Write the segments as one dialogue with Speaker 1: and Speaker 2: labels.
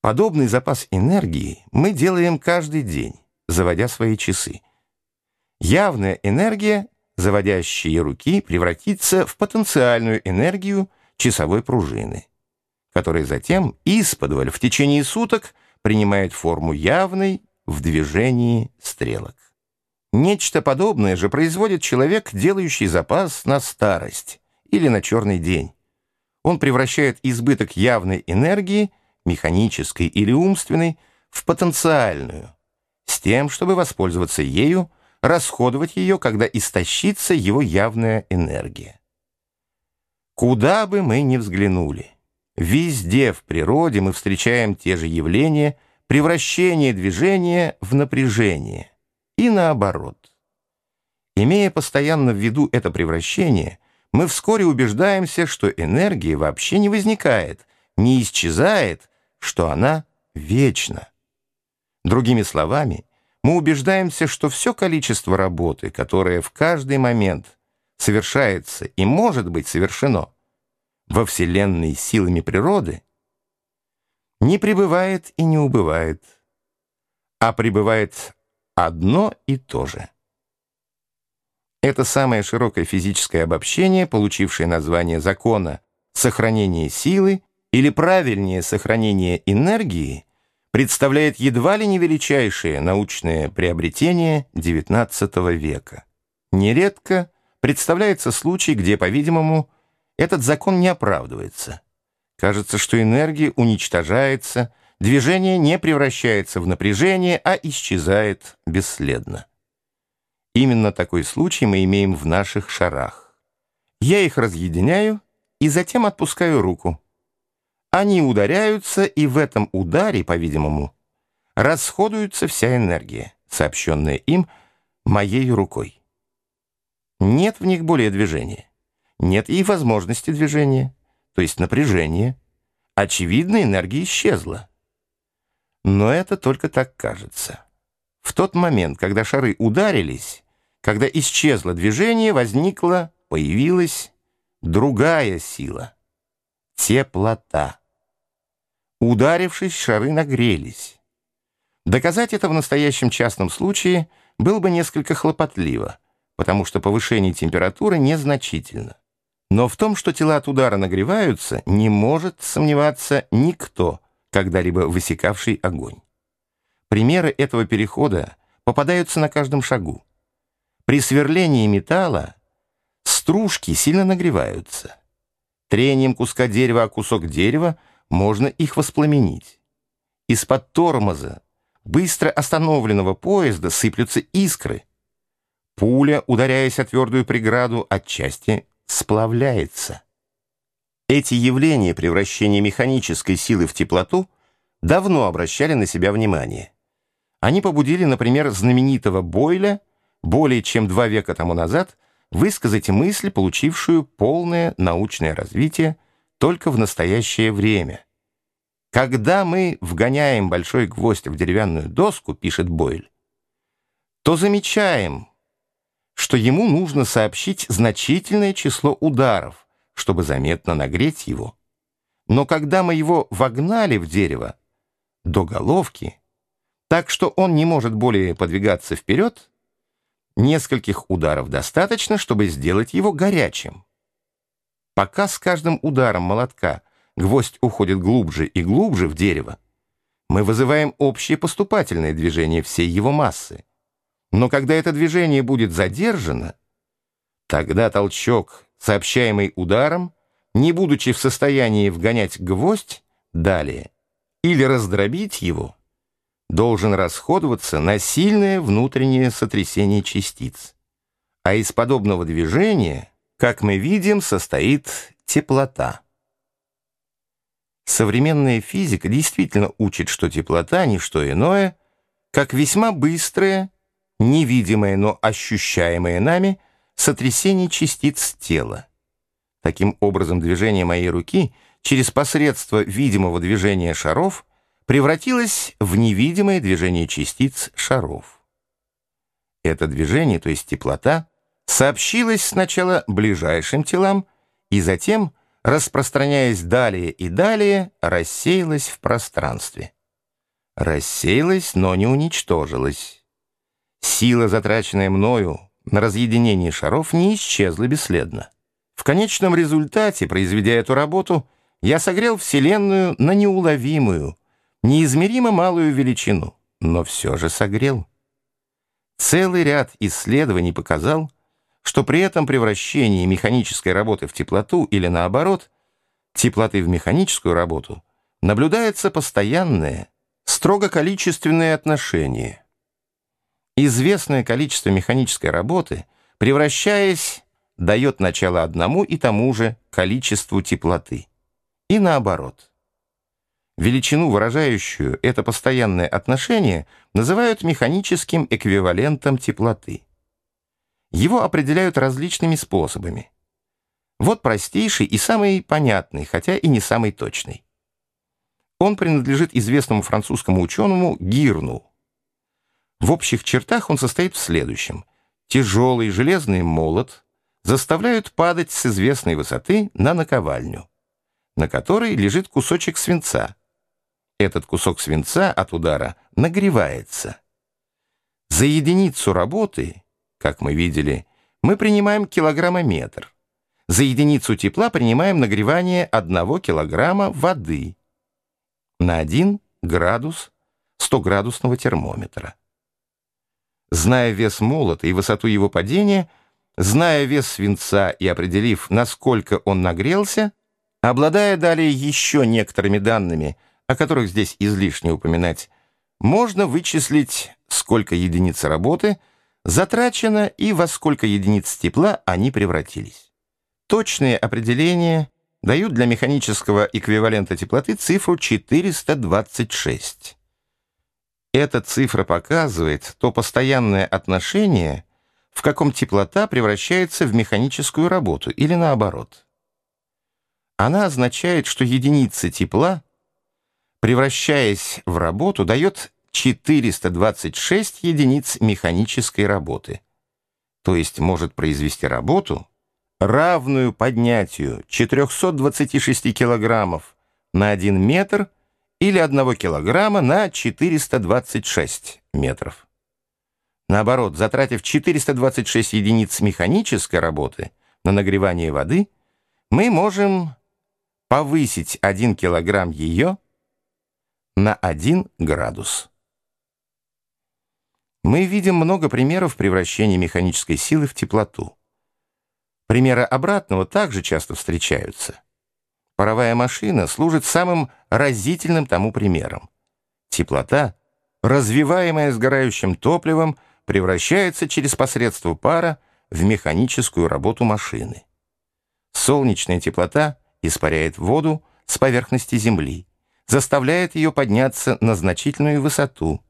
Speaker 1: Подобный запас энергии мы делаем каждый день, заводя свои часы. Явная энергия, заводящая руки, превратится в потенциальную энергию часовой пружины, которая затем исподволь в течение суток принимает форму явной в движении стрелок. Нечто подобное же производит человек, делающий запас на старость или на черный день. Он превращает избыток явной энергии, механической или умственной, в потенциальную, с тем, чтобы воспользоваться ею, расходовать ее, когда истощится его явная энергия. Куда бы мы ни взглянули, везде в природе мы встречаем те же явления превращения движения в напряжение и наоборот. Имея постоянно в виду это превращение, мы вскоре убеждаемся, что энергия вообще не возникает, не исчезает, что она вечна. Другими словами, мы убеждаемся, что все количество работы, которое в каждый момент совершается и может быть совершено во Вселенной силами природы, не пребывает и не убывает, а пребывает одно и то же. Это самое широкое физическое обобщение, получившее название закона сохранения силы или правильнее сохранения энергии, представляет едва ли не величайшее научное приобретение XIX века. Нередко представляется случай, где, по-видимому, этот закон не оправдывается. Кажется, что энергия уничтожается, движение не превращается в напряжение, а исчезает бесследно. Именно такой случай мы имеем в наших шарах. Я их разъединяю и затем отпускаю руку. Они ударяются, и в этом ударе, по-видимому, расходуется вся энергия, сообщенная им моей рукой. Нет в них более движения. Нет и возможности движения, то есть напряжения. Очевидно, энергия исчезла. Но это только так кажется. В тот момент, когда шары ударились, когда исчезло движение, возникла, появилась другая сила — теплота. Ударившись, шары нагрелись. Доказать это в настоящем частном случае было бы несколько хлопотливо, потому что повышение температуры незначительно. Но в том, что тела от удара нагреваются, не может сомневаться никто, когда-либо высекавший огонь. Примеры этого перехода попадаются на каждом шагу. При сверлении металла стружки сильно нагреваются. Трением куска дерева о кусок дерева можно их воспламенить. Из-под тормоза быстро остановленного поезда сыплются искры. Пуля, ударяясь о твердую преграду, отчасти сплавляется. Эти явления превращения механической силы в теплоту давно обращали на себя внимание. Они побудили, например, знаменитого Бойля более чем два века тому назад высказать мысль, получившую полное научное развитие только в настоящее время. Когда мы вгоняем большой гвоздь в деревянную доску, пишет Бойль, то замечаем, что ему нужно сообщить значительное число ударов, чтобы заметно нагреть его. Но когда мы его вогнали в дерево до головки, так что он не может более подвигаться вперед, нескольких ударов достаточно, чтобы сделать его горячим. Пока с каждым ударом молотка гвоздь уходит глубже и глубже в дерево, мы вызываем общее поступательное движение всей его массы. Но когда это движение будет задержано, тогда толчок, сообщаемый ударом, не будучи в состоянии вгонять гвоздь далее или раздробить его, должен расходоваться на сильное внутреннее сотрясение частиц. А из подобного движения, как мы видим, состоит теплота. Современная физика действительно учит, что теплота — не что иное, как весьма быстрое, невидимое, но ощущаемое нами сотрясение частиц тела. Таким образом, движение моей руки через посредство видимого движения шаров — превратилось в невидимое движение частиц шаров. Это движение, то есть теплота, сообщилось сначала ближайшим телам и затем распространяясь далее и далее, рассеялась в пространстве. Рассеялась, но не уничтожилась. Сила, затраченная мною на разъединение шаров, не исчезла бесследно. В конечном результате, произведя эту работу, я согрел Вселенную на неуловимую, неизмеримо малую величину, но все же согрел. Целый ряд исследований показал, что при этом превращении механической работы в теплоту или наоборот, теплоты в механическую работу, наблюдается постоянное, строго количественное отношение. Известное количество механической работы, превращаясь, дает начало одному и тому же количеству теплоты. И наоборот. Величину, выражающую это постоянное отношение, называют механическим эквивалентом теплоты. Его определяют различными способами. Вот простейший и самый понятный, хотя и не самый точный. Он принадлежит известному французскому ученому Гирну. В общих чертах он состоит в следующем. Тяжелый железный молот заставляют падать с известной высоты на наковальню, на которой лежит кусочек свинца. Этот кусок свинца от удара нагревается. За единицу работы как мы видели, мы принимаем килограммометр. За единицу тепла принимаем нагревание 1 килограмма воды на 1 градус 100-градусного термометра. Зная вес молота и высоту его падения, зная вес свинца и определив, насколько он нагрелся, обладая далее еще некоторыми данными, о которых здесь излишне упоминать, можно вычислить, сколько единиц работы – затрачено и во сколько единиц тепла они превратились. Точные определения дают для механического эквивалента теплоты цифру 426. Эта цифра показывает то постоянное отношение, в каком теплота превращается в механическую работу, или наоборот. Она означает, что единица тепла, превращаясь в работу, дает 426 единиц механической работы, то есть может произвести работу, равную поднятию 426 килограммов на 1 метр или 1 килограмма на 426 метров. Наоборот, затратив 426 единиц механической работы на нагревание воды, мы можем повысить 1 килограмм ее на 1 градус. Мы видим много примеров превращения механической силы в теплоту. Примеры обратного также часто встречаются. Паровая машина служит самым разительным тому примером. Теплота, развиваемая сгорающим топливом, превращается через посредство пара в механическую работу машины. Солнечная теплота испаряет воду с поверхности Земли, заставляет ее подняться на значительную высоту –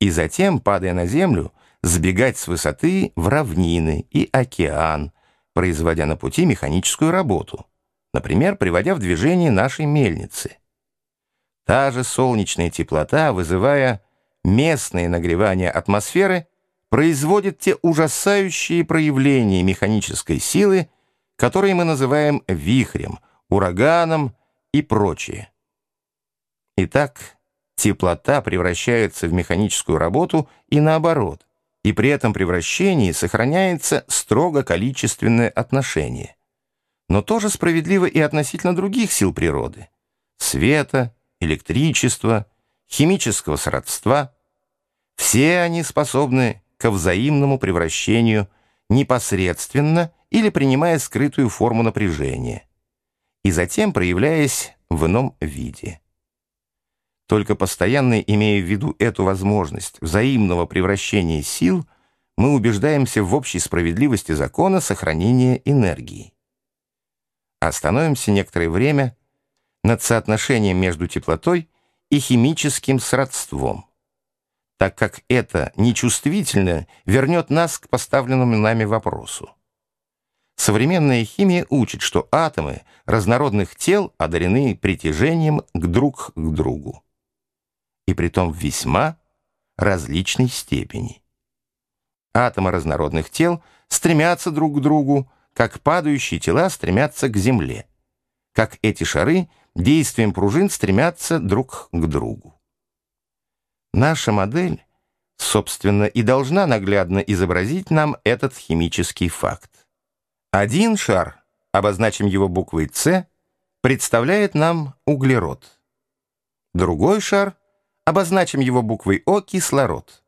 Speaker 1: и затем, падая на землю, сбегать с высоты в равнины и океан, производя на пути механическую работу, например, приводя в движение нашей мельницы. Та же солнечная теплота, вызывая местное нагревание атмосферы, производит те ужасающие проявления механической силы, которые мы называем вихрем, ураганом и прочее. Итак, теплота превращается в механическую работу и наоборот, и при этом превращении сохраняется строго количественное отношение. Но тоже справедливо и относительно других сил природы – света, электричества, химического сродства. Все они способны ко взаимному превращению непосредственно или принимая скрытую форму напряжения, и затем проявляясь в ином виде. Только постоянно имея в виду эту возможность взаимного превращения сил, мы убеждаемся в общей справедливости закона сохранения энергии. Остановимся некоторое время над соотношением между теплотой и химическим сродством, так как это нечувствительно вернет нас к поставленному нами вопросу. Современная химия учит, что атомы разнородных тел одарены притяжением к друг к другу и притом в весьма различной степени. Атомы разнородных тел стремятся друг к другу, как падающие тела стремятся к Земле. как эти шары действием пружин стремятся друг к другу. Наша модель, собственно, и должна наглядно изобразить нам этот химический факт. Один шар, обозначим его буквой «С», представляет нам углерод. Другой шар, обозначим его буквой О, кислород.